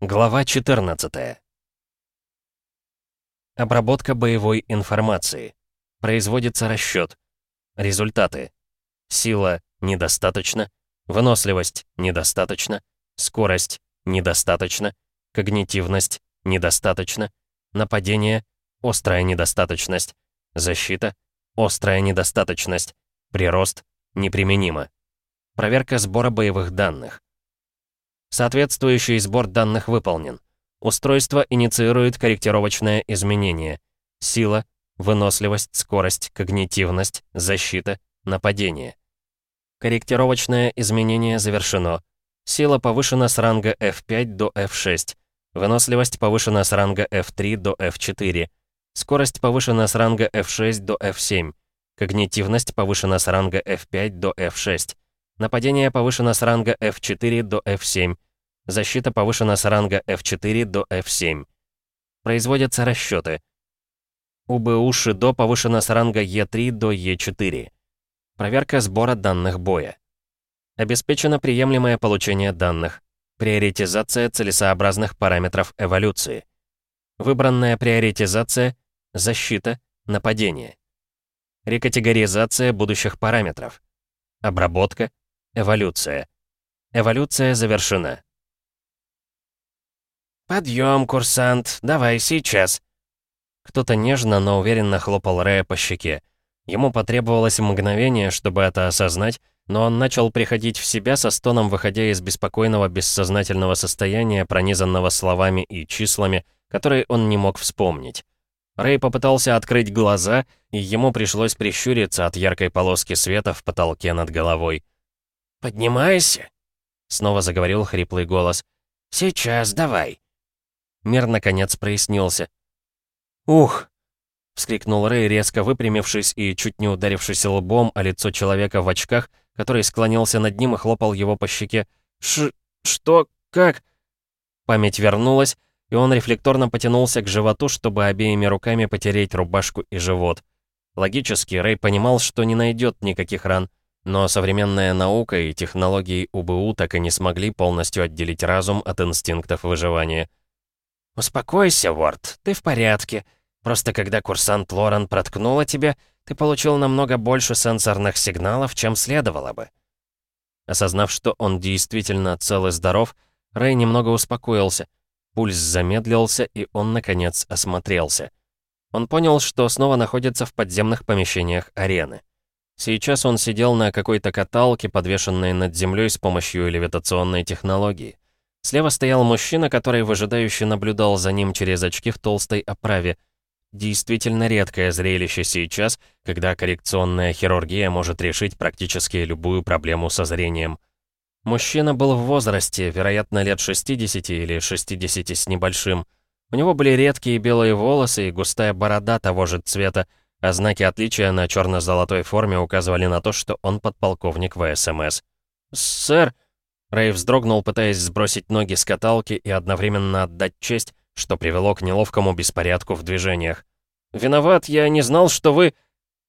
Глава 14. Обработка боевой информации. Производится расчет. Результаты. Сила – недостаточно. Выносливость – недостаточно. Скорость – недостаточно. Когнитивность – недостаточно. Нападение – острая недостаточность. Защита – острая недостаточность. Прирост – неприменимо. Проверка сбора боевых данных. Соответствующий сбор данных выполнен. Устройство инициирует корректировочное изменение. Сила, выносливость, скорость, когнитивность, защита, нападение. Корректировочное изменение завершено. Сила повышена с ранга F5 до F6. Выносливость повышена с ранга F3 до F4. Скорость повышена с ранга F6 до F7. Когнитивность повышена с ранга F5 до F6. Нападение повышено с ранга F4 до F7. Защита повышена с ранга F4 до F7. Производятся расчеты. УБУ Шидо повышена с ранга Е3 до Е4. Проверка сбора данных боя. Обеспечено приемлемое получение данных. Приоритизация целесообразных параметров эволюции. Выбранная приоритизация – защита, нападение. Рекатегоризация будущих параметров. Обработка, Эволюция. Эволюция завершена. «Подъем, курсант, давай сейчас!» Кто-то нежно, но уверенно хлопал Рэя по щеке. Ему потребовалось мгновение, чтобы это осознать, но он начал приходить в себя со стоном, выходя из беспокойного бессознательного состояния, пронизанного словами и числами, которые он не мог вспомнить. Рэй попытался открыть глаза, и ему пришлось прищуриться от яркой полоски света в потолке над головой. «Поднимайся!» — снова заговорил хриплый голос. «Сейчас, давай!» Мир, наконец, прояснился. «Ух!» — вскрикнул Рэй, резко выпрямившись и чуть не ударившись лбом о лицо человека в очках, который склонился над ним и хлопал его по щеке. «Ш... что? Как?» Память вернулась, и он рефлекторно потянулся к животу, чтобы обеими руками потереть рубашку и живот. Логически, Рэй понимал, что не найдет никаких ран, но современная наука и технологии УБУ так и не смогли полностью отделить разум от инстинктов выживания. «Успокойся, Ворд, ты в порядке. Просто когда курсант Лорен проткнула тебя, ты получил намного больше сенсорных сигналов, чем следовало бы». Осознав, что он действительно цел и здоров, Рэй немного успокоился. Пульс замедлился, и он, наконец, осмотрелся. Он понял, что снова находится в подземных помещениях арены. Сейчас он сидел на какой-то каталке, подвешенной над землей с помощью левитационной технологии. Слева стоял мужчина, который выжидающе наблюдал за ним через очки в толстой оправе. Действительно редкое зрелище сейчас, когда коррекционная хирургия может решить практически любую проблему со зрением. Мужчина был в возрасте, вероятно, лет 60 или 60 с небольшим. У него были редкие белые волосы и густая борода того же цвета, а знаки отличия на черно-золотой форме указывали на то, что он подполковник ВСМС. «Сэр!» Рэй вздрогнул, пытаясь сбросить ноги с каталки и одновременно отдать честь, что привело к неловкому беспорядку в движениях. «Виноват, я не знал, что вы...»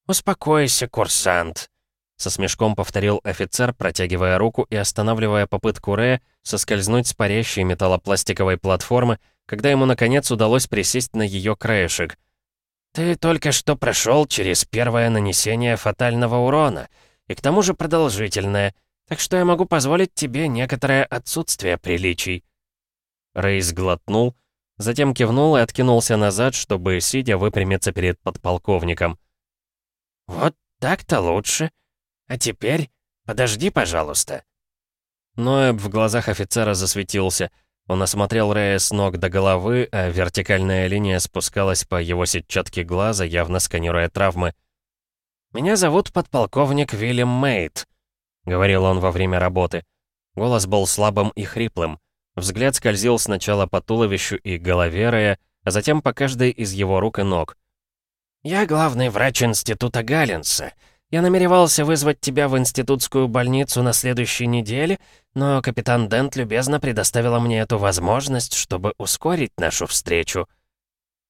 «Успокойся, курсант!» Со смешком повторил офицер, протягивая руку и останавливая попытку Рэя соскользнуть с парящей металлопластиковой платформы, когда ему наконец удалось присесть на ее краешек. «Ты только что прошел через первое нанесение фатального урона, и к тому же продолжительное, так что я могу позволить тебе некоторое отсутствие приличий». Рейс глотнул, затем кивнул и откинулся назад, чтобы, сидя, выпрямиться перед подполковником. «Вот так-то лучше. А теперь подожди, пожалуйста». Ноэб в глазах офицера засветился — он осмотрел Рэя с ног до головы, а вертикальная линия спускалась по его сетчатке глаза, явно сканируя травмы. «Меня зовут подполковник Вильям Мейт», — говорил он во время работы. Голос был слабым и хриплым. Взгляд скользил сначала по туловищу и голове Рэя, а затем по каждой из его рук и ног. «Я главный врач Института Галлинса. Я намеревался вызвать тебя в институтскую больницу на следующей неделе, но капитан Дент любезно предоставила мне эту возможность, чтобы ускорить нашу встречу».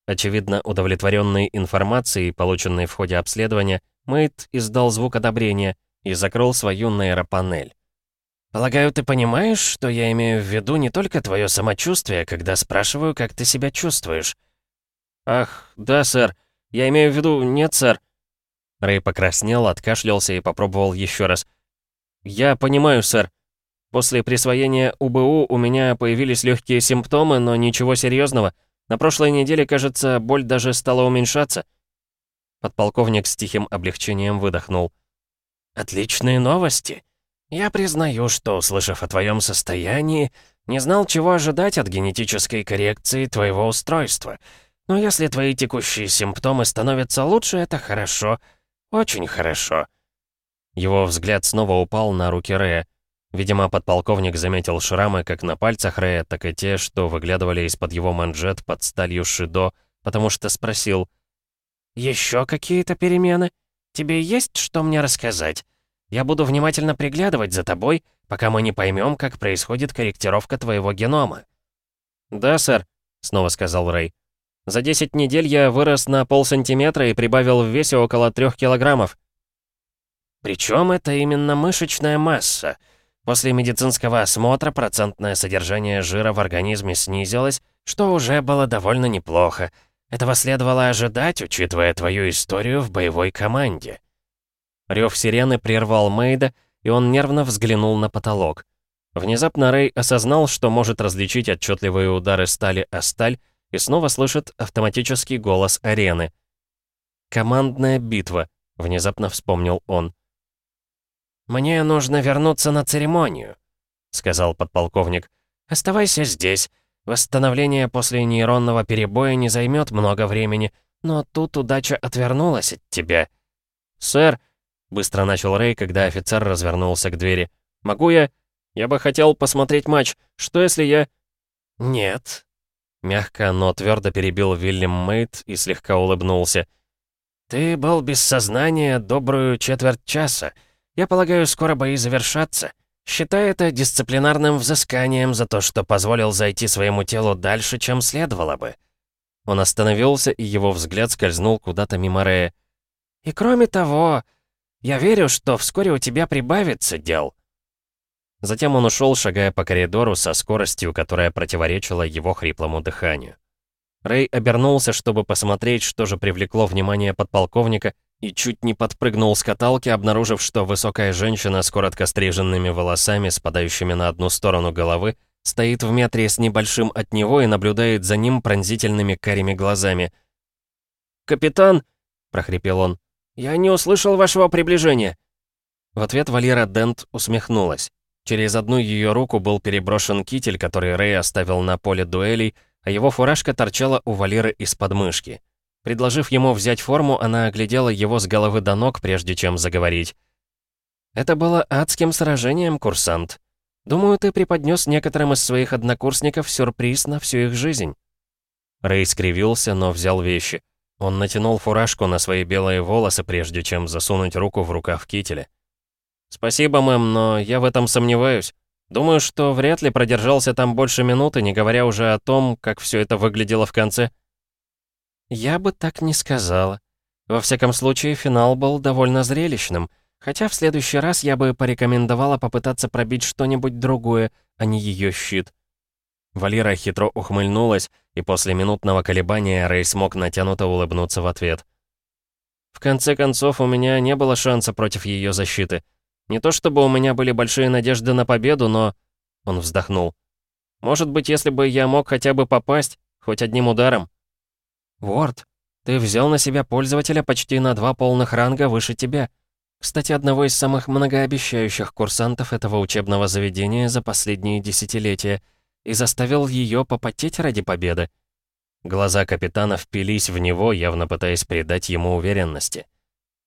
Очевидно, удовлетворенный информацией, полученной в ходе обследования, Мэйд издал звук одобрения и закрыл свою нейропанель. Полагаю, ты понимаешь, что я имею в виду не только твое самочувствие, когда спрашиваю, как ты себя чувствуешь?» «Ах, да, сэр. Я имею в виду... Нет, сэр». Рэй покраснел, откашлялся и попробовал еще раз. «Я понимаю, сэр. После присвоения УБУ у меня появились легкие симптомы, но ничего серьезного. На прошлой неделе, кажется, боль даже стала уменьшаться». Подполковник с тихим облегчением выдохнул. «Отличные новости. Я признаю, что, услышав о твоем состоянии, не знал, чего ожидать от генетической коррекции твоего устройства. Но если твои текущие симптомы становятся лучше, это хорошо. Очень хорошо». Его взгляд снова упал на руки Рэя. Видимо, подполковник заметил шрамы как на пальцах Рэя, так и те, что выглядывали из-под его манжет под сталью Шидо, потому что спросил. «Еще какие-то перемены? Тебе есть что мне рассказать? Я буду внимательно приглядывать за тобой, пока мы не поймем, как происходит корректировка твоего генома». «Да, сэр», — снова сказал Рэй. «За 10 недель я вырос на полсантиметра и прибавил в весе около 3 килограммов». «Причем это именно мышечная масса». После медицинского осмотра процентное содержание жира в организме снизилось, что уже было довольно неплохо. Этого следовало ожидать, учитывая твою историю в боевой команде. Рев сирены прервал Мейда, и он нервно взглянул на потолок. Внезапно Рэй осознал, что может различить отчетливые удары стали о сталь, и снова слышит автоматический голос арены. «Командная битва», — внезапно вспомнил он. «Мне нужно вернуться на церемонию», — сказал подполковник. «Оставайся здесь. Восстановление после нейронного перебоя не займет много времени, но тут удача отвернулась от тебя». «Сэр», — быстро начал Рэй, когда офицер развернулся к двери. «Могу я? Я бы хотел посмотреть матч. Что если я...» «Нет». Мягко, но твердо перебил Вильям Мейт и слегка улыбнулся. «Ты был без сознания добрую четверть часа. Я полагаю, скоро бои завершатся. Считай это дисциплинарным взысканием за то, что позволил зайти своему телу дальше, чем следовало бы». Он остановился, и его взгляд скользнул куда-то мимо Рея. «И кроме того, я верю, что вскоре у тебя прибавится дел». Затем он ушел, шагая по коридору со скоростью, которая противоречила его хриплому дыханию. Рэй обернулся, чтобы посмотреть, что же привлекло внимание подполковника, и чуть не подпрыгнул с каталки, обнаружив, что высокая женщина с коротко стриженными волосами, спадающими на одну сторону головы, стоит в метре с небольшим от него и наблюдает за ним пронзительными карими глазами. «Капитан!» — прохрипел он. «Я не услышал вашего приближения!» В ответ Валера Дент усмехнулась. Через одну ее руку был переброшен китель, который Рэй оставил на поле дуэлей, а его фуражка торчала у Валеры из подмышки. Предложив ему взять форму, она оглядела его с головы до ног, прежде чем заговорить. «Это было адским сражением, курсант. Думаю, ты преподнес некоторым из своих однокурсников сюрприз на всю их жизнь». Рэй скривился, но взял вещи. Он натянул фуражку на свои белые волосы, прежде чем засунуть руку в рукав кителя. «Спасибо, мэм, но я в этом сомневаюсь. Думаю, что вряд ли продержался там больше минуты, не говоря уже о том, как все это выглядело в конце». «Я бы так не сказала. Во всяком случае, финал был довольно зрелищным, хотя в следующий раз я бы порекомендовала попытаться пробить что-нибудь другое, а не ее щит». Валера хитро ухмыльнулась, и после минутного колебания Рэй смог натянуто улыбнуться в ответ. «В конце концов, у меня не было шанса против ее защиты. Не то чтобы у меня были большие надежды на победу, но...» Он вздохнул. «Может быть, если бы я мог хотя бы попасть, хоть одним ударом, «Ворд, ты взял на себя пользователя почти на два полных ранга выше тебя. Кстати, одного из самых многообещающих курсантов этого учебного заведения за последние десятилетия, и заставил ее попотеть ради победы». Глаза капитана впились в него, явно пытаясь придать ему уверенности.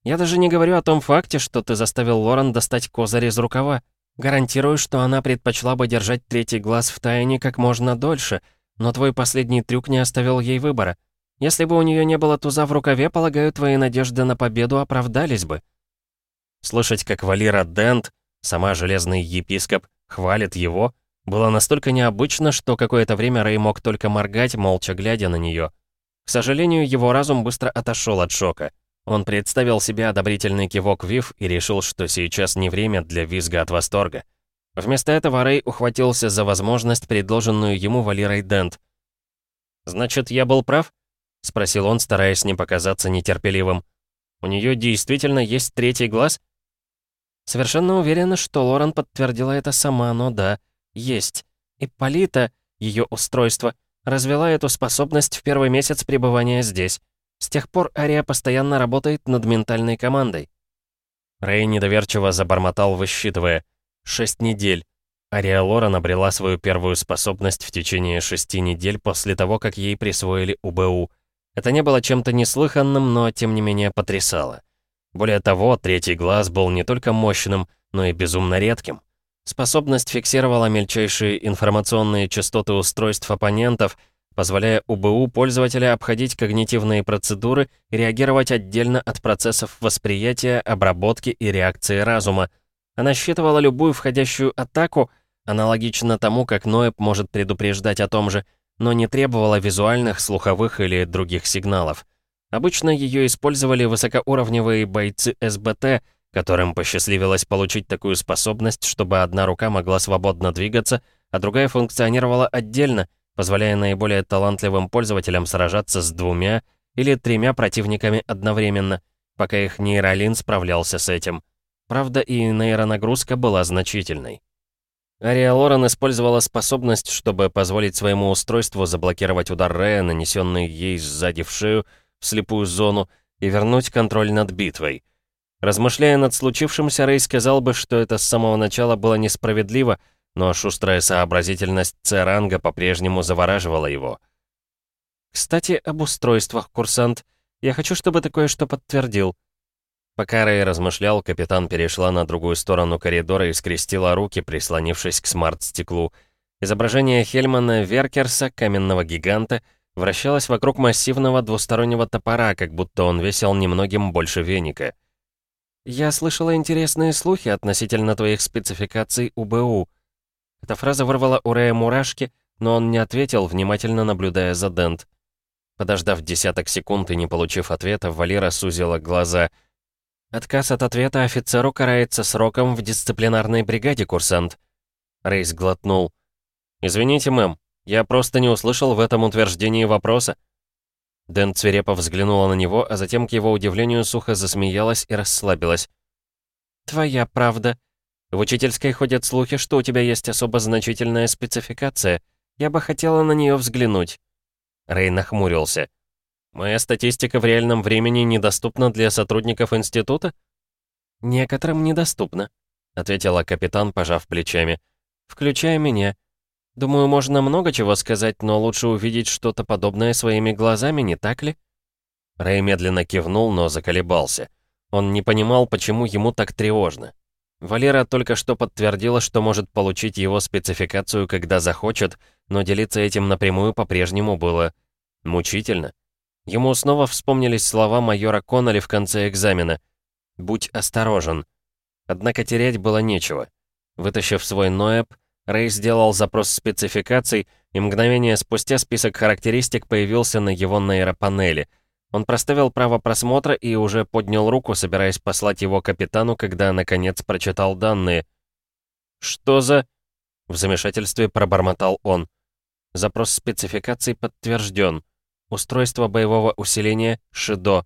«Я даже не говорю о том факте, что ты заставил Лорен достать козырь из рукава. Гарантирую, что она предпочла бы держать третий глаз в тайне как можно дольше, но твой последний трюк не оставил ей выбора. Если бы у нее не было туза в рукаве, полагаю, твои надежды на победу оправдались бы». Слышать, как Валера Дент, сама железный епископ, хвалит его, было настолько необычно, что какое-то время Рэй мог только моргать, молча глядя на нее. К сожалению, его разум быстро отошел от шока. Он представил себе одобрительный кивок Вив и решил, что сейчас не время для визга от восторга. Вместо этого Рэй ухватился за возможность, предложенную ему Валерой Дент. «Значит, я был прав?» — спросил он, стараясь не показаться нетерпеливым. «У нее действительно есть третий глаз?» Совершенно уверена, что Лорен подтвердила это сама, но да, есть. Ипполита, ее устройство, развела эту способность в первый месяц пребывания здесь. С тех пор Ария постоянно работает над ментальной командой. Рэй недоверчиво забормотал, высчитывая. Шесть недель. Ария Лорен обрела свою первую способность в течение шести недель после того, как ей присвоили УБУ. Это не было чем-то неслыханным, но тем не менее потрясало. Более того, третий глаз был не только мощным, но и безумно редким. Способность фиксировала мельчайшие информационные частоты устройств оппонентов, позволяя УБУ пользователя обходить когнитивные процедуры и реагировать отдельно от процессов восприятия, обработки и реакции разума. Она считывала любую входящую атаку, аналогично тому, как Ноэб может предупреждать о том же, но не требовала визуальных, слуховых или других сигналов. Обычно ее использовали высокоуровневые бойцы СБТ, которым посчастливилось получить такую способность, чтобы одна рука могла свободно двигаться, а другая функционировала отдельно, позволяя наиболее талантливым пользователям сражаться с двумя или тремя противниками одновременно, пока их нейролин справлялся с этим. Правда, и нейронагрузка была значительной. Ария Лорен использовала способность, чтобы позволить своему устройству заблокировать удар Рея, нанесенный ей сзади в шею, в слепую зону, и вернуть контроль над битвой. Размышляя над случившимся, Рэй сказал бы, что это с самого начала было несправедливо, но шустрая сообразительность Церанга по-прежнему завораживала его. «Кстати, об устройствах, курсант. Я хочу, чтобы ты кое-что подтвердил». Пока Рэй размышлял, капитан перешла на другую сторону коридора и скрестила руки, прислонившись к смарт-стеклу. Изображение Хельмана Веркерса, каменного гиганта, вращалось вокруг массивного двустороннего топора, как будто он весил немногим больше веника. «Я слышала интересные слухи относительно твоих спецификаций УБУ», эта фраза вырвала у Рэя мурашки, но он не ответил, внимательно наблюдая за Дент. Подождав десяток секунд и не получив ответа, Валера сузила глаза. «Отказ от ответа офицеру карается сроком в дисциплинарной бригаде, курсант». Рейс глотнул. «Извините, мэм, я просто не услышал в этом утверждении вопроса». Дент свирепо взглянула на него, а затем, к его удивлению, сухо засмеялась и расслабилась. «Твоя правда», в учительской ходят слухи, что у тебя есть особо значительная спецификация. Я бы хотела на нее взглянуть». Рэй нахмурился. «Моя статистика в реальном времени недоступна для сотрудников института?» «Некоторым недоступна», — ответила капитан, пожав плечами. «Включая меня. Думаю, можно много чего сказать, но лучше увидеть что-то подобное своими глазами, не так ли?» Рэй медленно кивнул, но заколебался. Он не понимал, почему ему так тревожно. Валера только что подтвердила, что может получить его спецификацию, когда захочет, но делиться этим напрямую по-прежнему было мучительно. Ему снова вспомнились слова майора Конноли в конце экзамена. «Будь осторожен». Однако терять было нечего. Вытащив свой ноэб, Рэй сделал запрос спецификаций, и мгновение спустя список характеристик появился на его нейропанели — он проставил право просмотра и уже поднял руку, собираясь послать его капитану, когда, наконец, прочитал данные. «Что за...» В замешательстве пробормотал он. Запрос спецификаций подтвержден. Устройство боевого усиления «Шидо».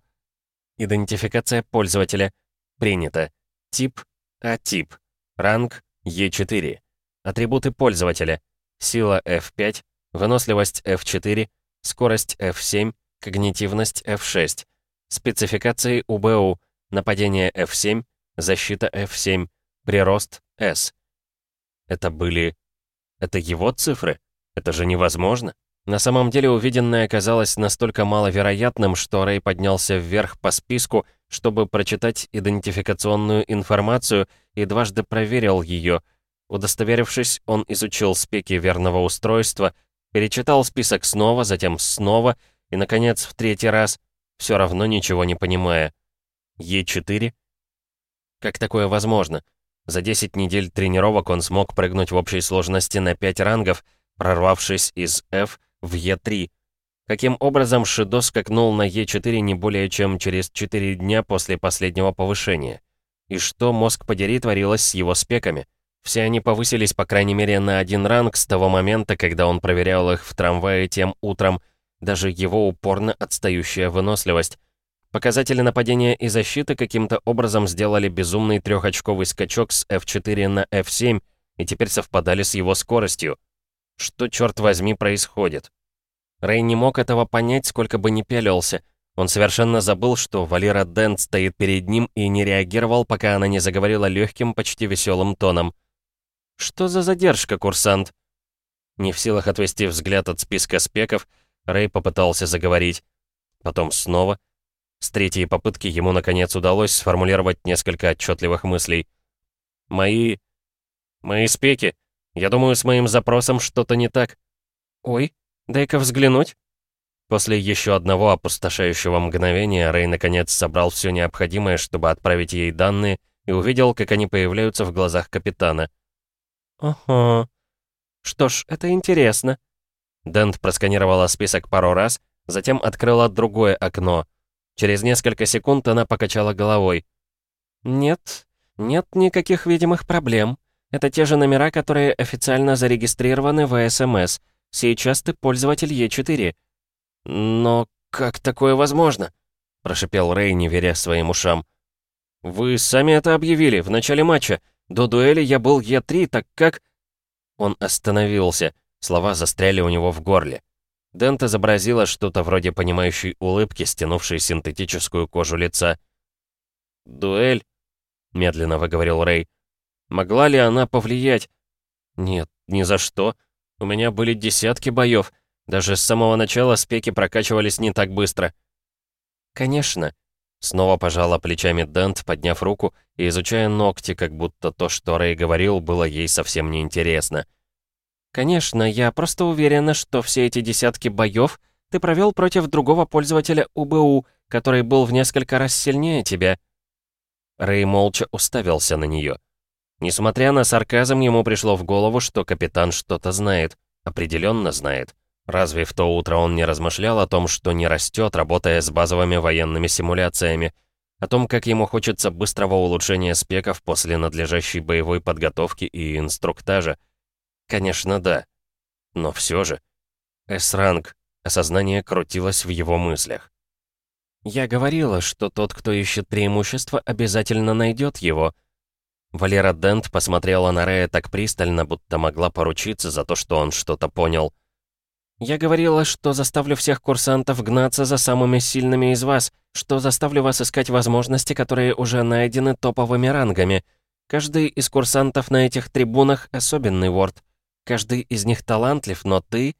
Идентификация пользователя. Принято. Тип А-тип. Ранг Е4. Атрибуты пользователя. Сила F5. Выносливость F4. Скорость F7. Когнитивность F6. Спецификации УБУ. Нападение F7. Защита F7. Прирост S. Это были... Это его цифры? Это же невозможно. На самом деле увиденное оказалось настолько маловероятным, что Рэй поднялся вверх по списку, чтобы прочитать идентификационную информацию и дважды проверил ее. Удостоверившись, он изучил спеки верного устройства, перечитал список снова, затем снова — и, наконец, в третий раз, все равно ничего не понимая. Е4? Как такое возможно? За 10 недель тренировок он смог прыгнуть в общей сложности на 5 рангов, прорвавшись из F в Е3. Каким образом Шидо скакнул на Е4 не более чем через 4 дня после последнего повышения? И что, мозг подери, творилось с его спеками? Все они повысились по крайней мере на один ранг с того момента, когда он проверял их в трамвае тем утром, даже его упорно отстающая выносливость. Показатели нападения и защиты каким-то образом сделали безумный трехочковый скачок с F4 на F7 и теперь совпадали с его скоростью. Что, черт возьми, происходит? Рэй не мог этого понять, сколько бы ни пялился. Он совершенно забыл, что Валера Дент стоит перед ним и не реагировал, пока она не заговорила легким, почти веселым тоном. «Что за задержка, курсант?» Не в силах отвести взгляд от списка спеков, Рэй попытался заговорить. Потом снова. С третьей попытки ему, наконец, удалось сформулировать несколько отчетливых мыслей. «Мои... мои спеки. Я думаю, с моим запросом что-то не так. Ой, дай-ка взглянуть». После еще одного опустошающего мгновения Рэй наконец собрал все необходимое, чтобы отправить ей данные, и увидел, как они появляются в глазах капитана. «Ага. Что ж, это интересно». Дент просканировала список пару раз, затем открыла другое окно. Через несколько секунд она покачала головой. «Нет, нет никаких видимых проблем. Это те же номера, которые официально зарегистрированы в СМС. Сейчас ты пользователь Е4. «Но как такое возможно?» — прошипел Рэй, не веря своим ушам. «Вы сами это объявили в начале матча. До дуэли я был Е3, так как...» Он остановился. Слова застряли у него в горле. Дент изобразила что-то вроде понимающей улыбки, стянувшей синтетическую кожу лица. «Дуэль?» — медленно выговорил Рэй. «Могла ли она повлиять?» «Нет, ни за что. У меня были десятки боев. Даже с самого начала спеки прокачивались не так быстро. «Конечно», — снова пожала плечами Дент, подняв руку и изучая ногти, как будто то, что Рэй говорил, было ей совсем неинтересно. «Конечно, я просто уверена, что все эти десятки боев ты провел против другого пользователя УБУ, который был в несколько раз сильнее тебя». Рэй молча уставился на нее. Несмотря на сарказм, ему пришло в голову, что капитан что-то знает. Определенно знает. Разве в то утро он не размышлял о том, что не растет, работая с базовыми военными симуляциями? О том, как ему хочется быстрого улучшения спеков после надлежащей боевой подготовки и инструктажа? Конечно, да. Но все же. С-ранг. Осознание крутилось в его мыслях. «Я говорила, что тот, кто ищет преимущество, обязательно найдет его». Валера Дент посмотрела на Рея так пристально, будто могла поручиться за то, что он что-то понял. Я говорила, что заставлю всех курсантов гнаться за самыми сильными из вас, что заставлю вас искать возможности, которые уже найдены топовыми рангами. Каждый из курсантов на этих трибунах особенный ворд. Каждый из них талантлив, но ты...»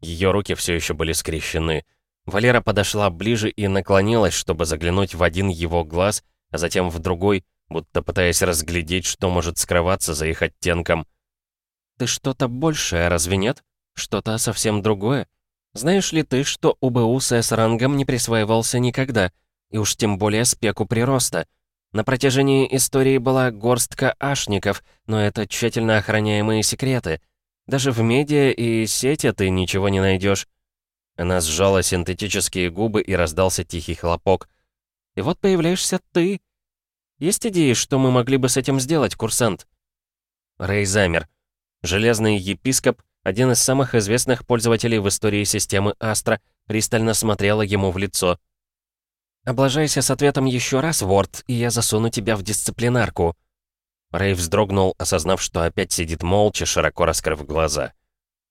Ее руки все еще были скрещены. Валера подошла ближе и наклонилась, чтобы заглянуть в один его глаз, а затем в другой, будто пытаясь разглядеть, что может скрываться за их оттенком. «Ты что-то большее, разве нет?» Что-то совсем другое. Знаешь ли ты, что УБУ с С-рангом не присваивался никогда, и уж тем более спеку прироста? На протяжении истории была горстка ашников, но это тщательно охраняемые секреты. Даже в медиа и сети ты ничего не найдешь. Она сжала синтетические губы и раздался тихий хлопок. И вот появляешься ты. Есть идеи, что мы могли бы с этим сделать, курсант? Рэй замер. Железный епископ один из самых известных пользователей в истории системы Астра, пристально смотрела ему в лицо. «Облажайся с ответом еще раз, Ворд, и я засуну тебя в дисциплинарку». Рэй вздрогнул, осознав, что опять сидит молча, широко раскрыв глаза.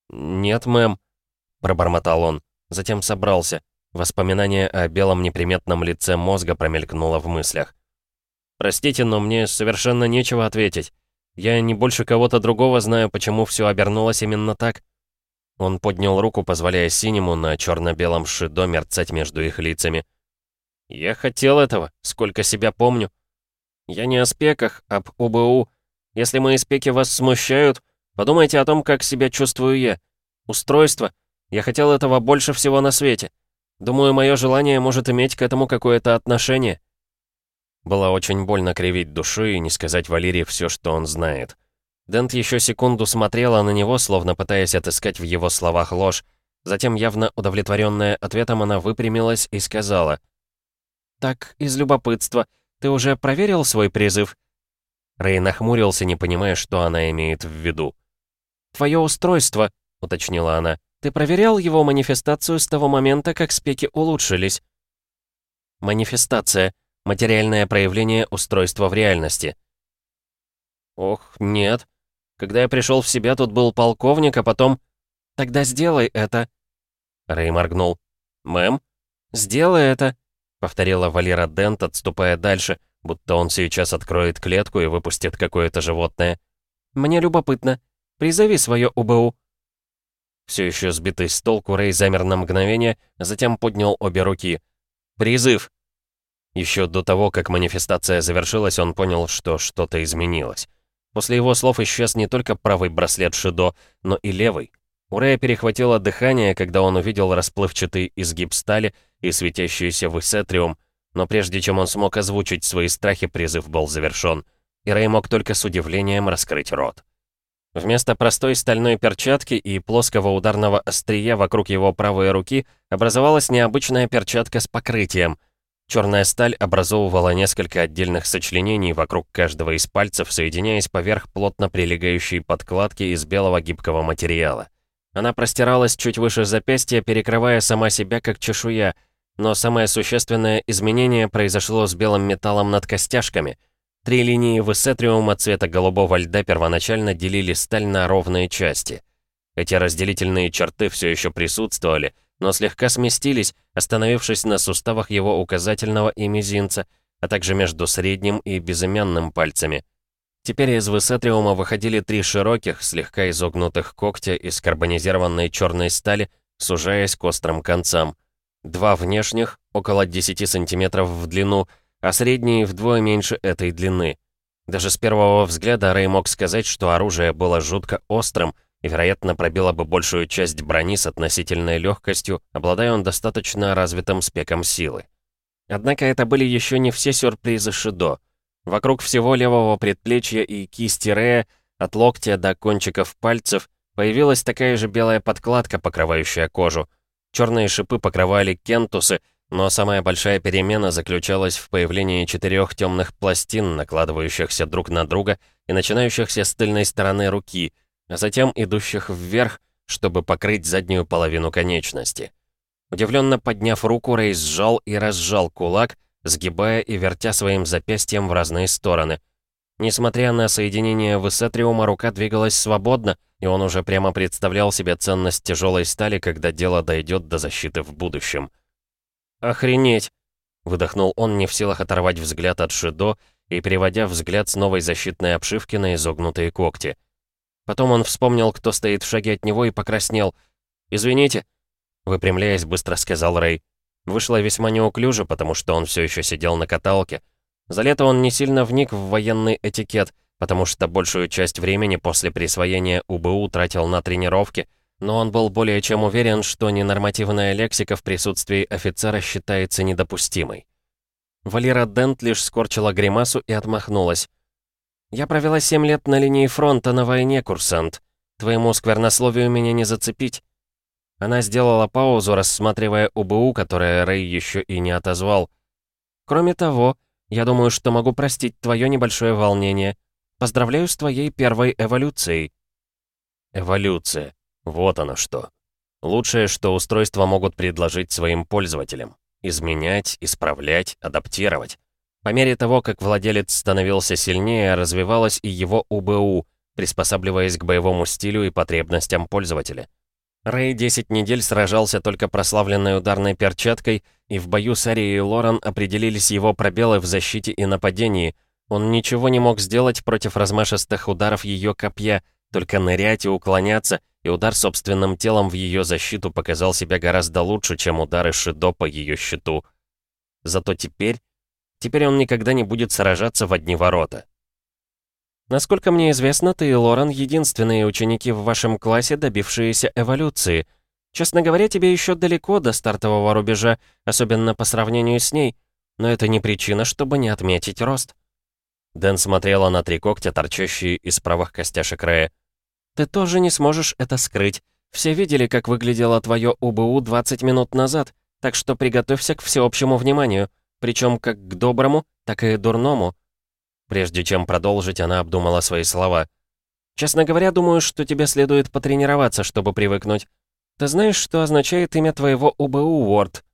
«Нет, мэм», — пробормотал он, затем собрался. Воспоминание о белом неприметном лице мозга промелькнуло в мыслях. «Простите, но мне совершенно нечего ответить. Я не больше кого-то другого знаю, почему все обернулось именно так». Он поднял руку, позволяя синему на черно-белом шидо мерцать между их лицами. «Я хотел этого, сколько себя помню. Я не о спеках, об УБУ. Если мои спеки вас смущают, подумайте о том, как себя чувствую я. Устройство. Я хотел этого больше всего на свете. Думаю, мое желание может иметь к этому какое-то отношение». Было очень больно кривить душой и не сказать Валерии все, что он знает. Дент еще секунду смотрела на него, словно пытаясь отыскать в его словах ложь. Затем, явно удовлетворенная ответом, она выпрямилась и сказала. «Так, из любопытства, ты уже проверил свой призыв?» Рэй нахмурился, не понимая, что она имеет в виду. «Твое устройство», — уточнила она. «Ты проверял его манифестацию с того момента, как спеки улучшились?» Манифестация — материальное проявление устройства в реальности. «Ох, нет. Когда я пришел в себя, тут был полковник, а потом...» «Тогда сделай это». Рэй моргнул. «Мэм?» «Сделай это», — повторила Валера Дент, отступая дальше, будто он сейчас откроет клетку и выпустит какое-то животное. «Мне любопытно. Призови свое УБУ». Все еще сбитый с толку, Рэй замер на мгновение, затем поднял обе руки. «Призыв!» Еще до того, как манифестация завершилась, он понял, что что-то изменилось. После его слов исчез не только правый браслет Шидо, но и левый. У Рэя перехватило дыхание, когда он увидел расплывчатый изгиб стали и светящийся высетриум, но прежде чем он смог озвучить свои страхи, призыв был завершен, и Рэй мог только с удивлением раскрыть рот. Вместо простой стальной перчатки и плоского ударного острия вокруг его правой руки образовалась необычная перчатка с покрытием — Черная сталь образовывала несколько отдельных сочленений вокруг каждого из пальцев, соединяясь поверх плотно прилегающей подкладки из белого гибкого материала. Она простиралась чуть выше запястья, перекрывая сама себя как чешуя, но самое существенное изменение произошло с белым металлом над костяшками. Три линии высетриума цвета голубого льда первоначально делили сталь на ровные части. Эти разделительные черты все еще присутствовали, но слегка сместились, остановившись на суставах его указательного и мизинца, а также между средним и безымянным пальцами. Теперь из высетриума выходили три широких, слегка изогнутых когтя из карбонизированной черной стали, сужаясь к острым концам. Два внешних, около 10 сантиметров в длину, а средние вдвое меньше этой длины. Даже с первого взгляда Рэй мог сказать, что оружие было жутко острым, и, вероятно, пробила бы большую часть брони с относительной легкостью, обладая он достаточно развитым спеком силы. Однако это были еще не все сюрпризы Шидо. Вокруг всего левого предплечья и кисти Рея, от локтя до кончиков пальцев, появилась такая же белая подкладка, покрывающая кожу. Черные шипы покрывали кентусы, но самая большая перемена заключалась в появлении четырех темных пластин, накладывающихся друг на друга и начинающихся с тыльной стороны руки — а затем идущих вверх, чтобы покрыть заднюю половину конечности. Удивленно подняв руку, Рэй сжал и разжал кулак, сгибая и вертя своим запястьем в разные стороны. Несмотря на соединение высетриума, рука двигалась свободно, и он уже прямо представлял себе ценность тяжелой стали, когда дело дойдет до защиты в будущем. «Охренеть!» — выдохнул он, не в силах оторвать взгляд от Шидо и переводя взгляд с новой защитной обшивки на изогнутые когти — Потом он вспомнил, кто стоит в шаге от него и покраснел. «Извините», — выпрямляясь, быстро сказал Рэй. Вышло весьма неуклюже, потому что он все еще сидел на каталке. За лето он не сильно вник в военный этикет, потому что большую часть времени после присвоения УБУ тратил на тренировки, но он был более чем уверен, что ненормативная лексика в присутствии офицера считается недопустимой. Валера Дент лишь скорчила гримасу и отмахнулась. «Я провела семь лет на линии фронта на войне, курсант. Твоему сквернословию меня не зацепить». Она сделала паузу, рассматривая УБУ, которое Рэй еще и не отозвал. «Кроме того, я думаю, что могу простить твое небольшое волнение. Поздравляю с твоей первой эволюцией». Эволюция. Вот оно что. Лучшее, что устройства могут предложить своим пользователям. Изменять, исправлять, адаптировать. По мере того, как владелец становился сильнее, развивалась и его УБУ, приспосабливаясь к боевому стилю и потребностям пользователя. Рэй 10 недель сражался только прославленной ударной перчаткой, и в бою с Арией и Лоран определились его пробелы в защите и нападении. Он ничего не мог сделать против размашистых ударов ее копья, только нырять и уклоняться, и удар собственным телом в ее защиту показал себя гораздо лучше, чем удары Шидо по ее щиту. Зато теперь Теперь он никогда не будет сражаться в одни ворота. Насколько мне известно, ты и Лорен — единственные ученики в вашем классе, добившиеся эволюции. Честно говоря, тебе еще далеко до стартового рубежа, особенно по сравнению с ней. Но это не причина, чтобы не отметить рост. Дэн смотрела на три когтя, торчащие из правых костяшек Рэя. «Ты тоже не сможешь это скрыть. Все видели, как выглядело твое УБУ 20 минут назад, так что приготовься к всеобщему вниманию. Причем как к доброму, так и дурному. Прежде чем продолжить, она обдумала свои слова. «Честно говоря, думаю, что тебе следует потренироваться, чтобы привыкнуть. Ты знаешь, что означает имя твоего УБУ, Уорд?»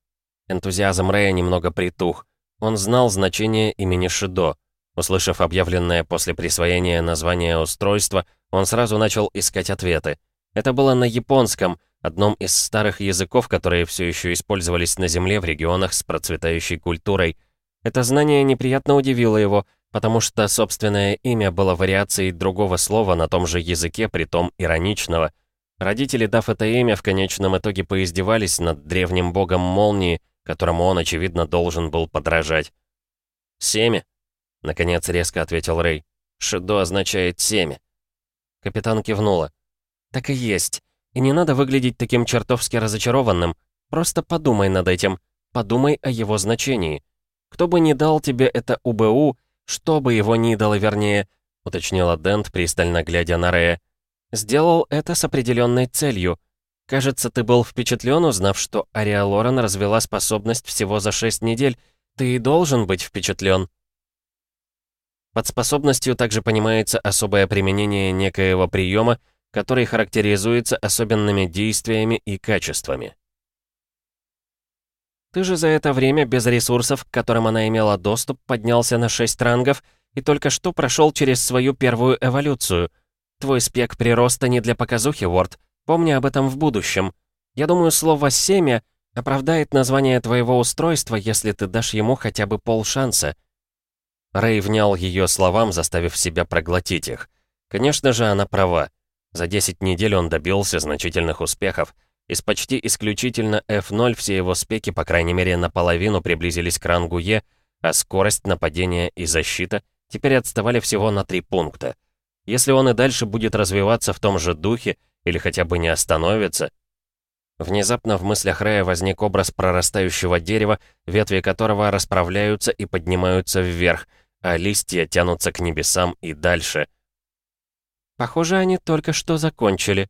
Энтузиазм Рэя немного притух. Он знал значение имени Шидо. Услышав объявленное после присвоения название устройства, он сразу начал искать ответы. Это было на японском, одном из старых языков, которые все еще использовались на Земле в регионах с процветающей культурой. Это знание неприятно удивило его, потому что собственное имя было вариацией другого слова на том же языке, притом ироничного. Родители, дав это имя, в конечном итоге поиздевались над древним богом молнии, которому он, очевидно, должен был подражать. «Семя?» — наконец резко ответил Рэй. «Шидо означает семя». Капитан кивнула. «Так и есть. И не надо выглядеть таким чертовски разочарованным. Просто подумай над этим. Подумай о его значении. Кто бы ни дал тебе это УБУ, что бы его ни дало вернее, уточнила Дент, пристально глядя на Рея. Сделал это с определенной целью. Кажется, ты был впечатлен, узнав, что Ариа Лорен развела способность всего за шесть недель. Ты и должен быть впечатлен. Под способностью также понимается особое применение некоего приема, который характеризуется особенными действиями и качествами. Ты же за это время без ресурсов, к которым она имела доступ, поднялся на 6 рангов и только что прошел через свою первую эволюцию. Твой спек прироста не для показухи, Ворд. Помни об этом в будущем. Я думаю, слово «семя» оправдает название твоего устройства, если ты дашь ему хотя бы полшанса. Рэй внял ее словам, заставив себя проглотить их. Конечно же, она права. За 10 недель он добился значительных успехов. Из почти исключительно F0 все его спеки, по крайней мере, наполовину приблизились к рангу Е, а скорость нападения и защита теперь отставали всего на 3 пункта. Если он и дальше будет развиваться в том же духе, или хотя бы не остановится... Внезапно в мыслях Рэя возник образ прорастающего дерева, ветви которого расправляются и поднимаются вверх, а листья тянутся к небесам и дальше — Похоже, они только что закончили».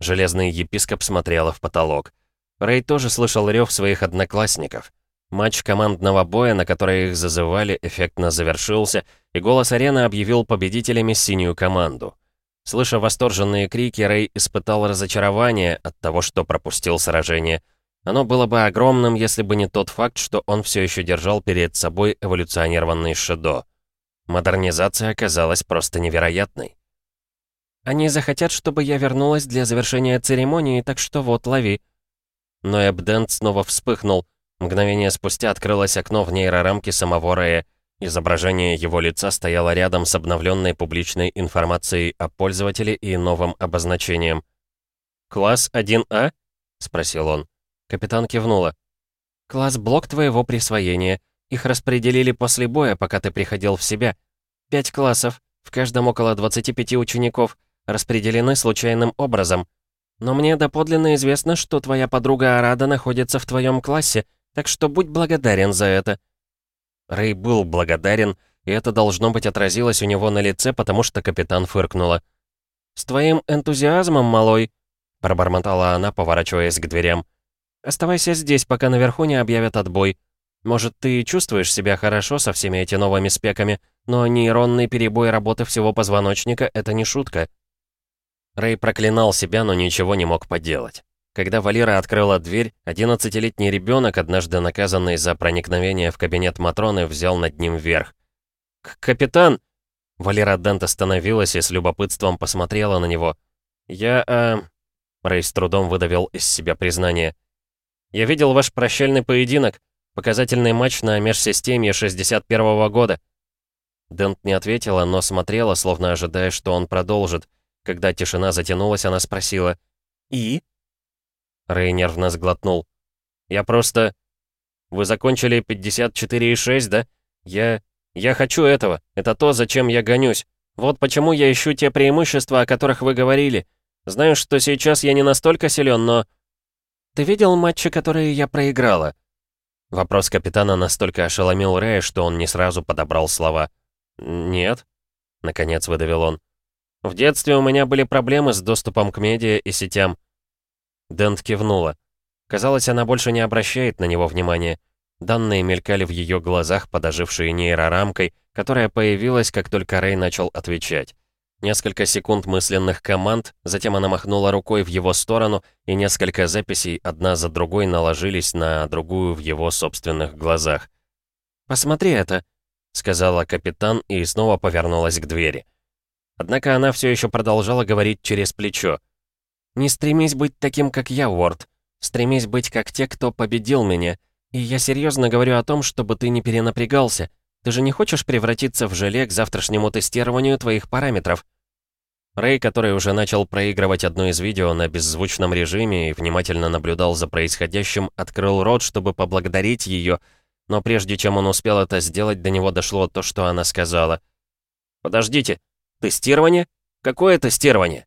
Железный епископ смотрела в потолок. Рэй тоже слышал рев своих одноклассников. Матч командного боя, на который их зазывали, эффектно завершился, и голос арены объявил победителями синюю команду. Слыша восторженные крики, Рэй испытал разочарование от того, что пропустил сражение. Оно было бы огромным, если бы не тот факт, что он все еще держал перед собой эволюционированный Шедо. Модернизация оказалась просто невероятной. Они захотят, чтобы я вернулась для завершения церемонии, так что вот, лови». Но Эбдент снова вспыхнул. Мгновение спустя открылось окно в нейрорамке самого Рэя. Изображение его лица стояло рядом с обновленной публичной информацией о пользователе и новым обозначением. «Класс 1А?» — спросил он. Капитан кивнула. «Класс блок твоего присвоения. Их распределили после боя, пока ты приходил в себя. Пять классов, в каждом около 25 учеников распределены случайным образом. Но мне доподлинно известно, что твоя подруга Арада находится в твоем классе, так что будь благодарен за это». Рэй был благодарен, и это должно быть отразилось у него на лице, потому что капитан фыркнула. «С твоим энтузиазмом, малой», — пробормотала она, поворачиваясь к дверям. «Оставайся здесь, пока наверху не объявят отбой. Может, ты чувствуешь себя хорошо со всеми этими новыми спеками, но нейронный перебой работы всего позвоночника — это не шутка». Рэй проклинал себя, но ничего не мог поделать. Когда Валера открыла дверь, 11-летний ребенок, однажды наказанный за проникновение в кабинет Матроны, взял над ним вверх. «Капитан!» Валера Дент остановилась и с любопытством посмотрела на него. «Я, э...» Рэй с трудом выдавил из себя признание. «Я видел ваш прощальный поединок, показательный матч на межсистеме 61-го года». Дент не ответила, но смотрела, словно ожидая, что он продолжит. Когда тишина затянулась, она спросила «И?» Рэй нервно сглотнул. «Я просто... Вы закончили 54,6, да? Я... Я хочу этого. Это то, зачем я гонюсь. Вот почему я ищу те преимущества, о которых вы говорили. Знаю, что сейчас я не настолько силен, но... Ты видел матчи, которые я проиграла?» Вопрос капитана настолько ошеломил Рэя, что он не сразу подобрал слова. «Нет», — наконец выдавил он. В детстве у меня были проблемы с доступом к медиа и сетям». Дент кивнула. Казалось, она больше не обращает на него внимания. Данные мелькали в ее глазах, подожившие нейрорамкой, которая появилась, как только Рэй начал отвечать. Несколько секунд мысленных команд, затем она махнула рукой в его сторону, и несколько записей одна за другой наложились на другую в его собственных глазах. «Посмотри это», — сказала капитан и снова повернулась к двери. Однако она все еще продолжала говорить через плечо. «Не стремись быть таким, как я, Уорд. Стремись быть как те, кто победил меня. И я серьезно говорю о том, чтобы ты не перенапрягался. Ты же не хочешь превратиться в желе к завтрашнему тестированию твоих параметров?» Рэй, который уже начал проигрывать одно из видео на беззвучном режиме и внимательно наблюдал за происходящим, открыл рот, чтобы поблагодарить ее, но прежде чем он успел это сделать, до него дошло то, что она сказала. «Подождите, тестирование? Какое тестирование?»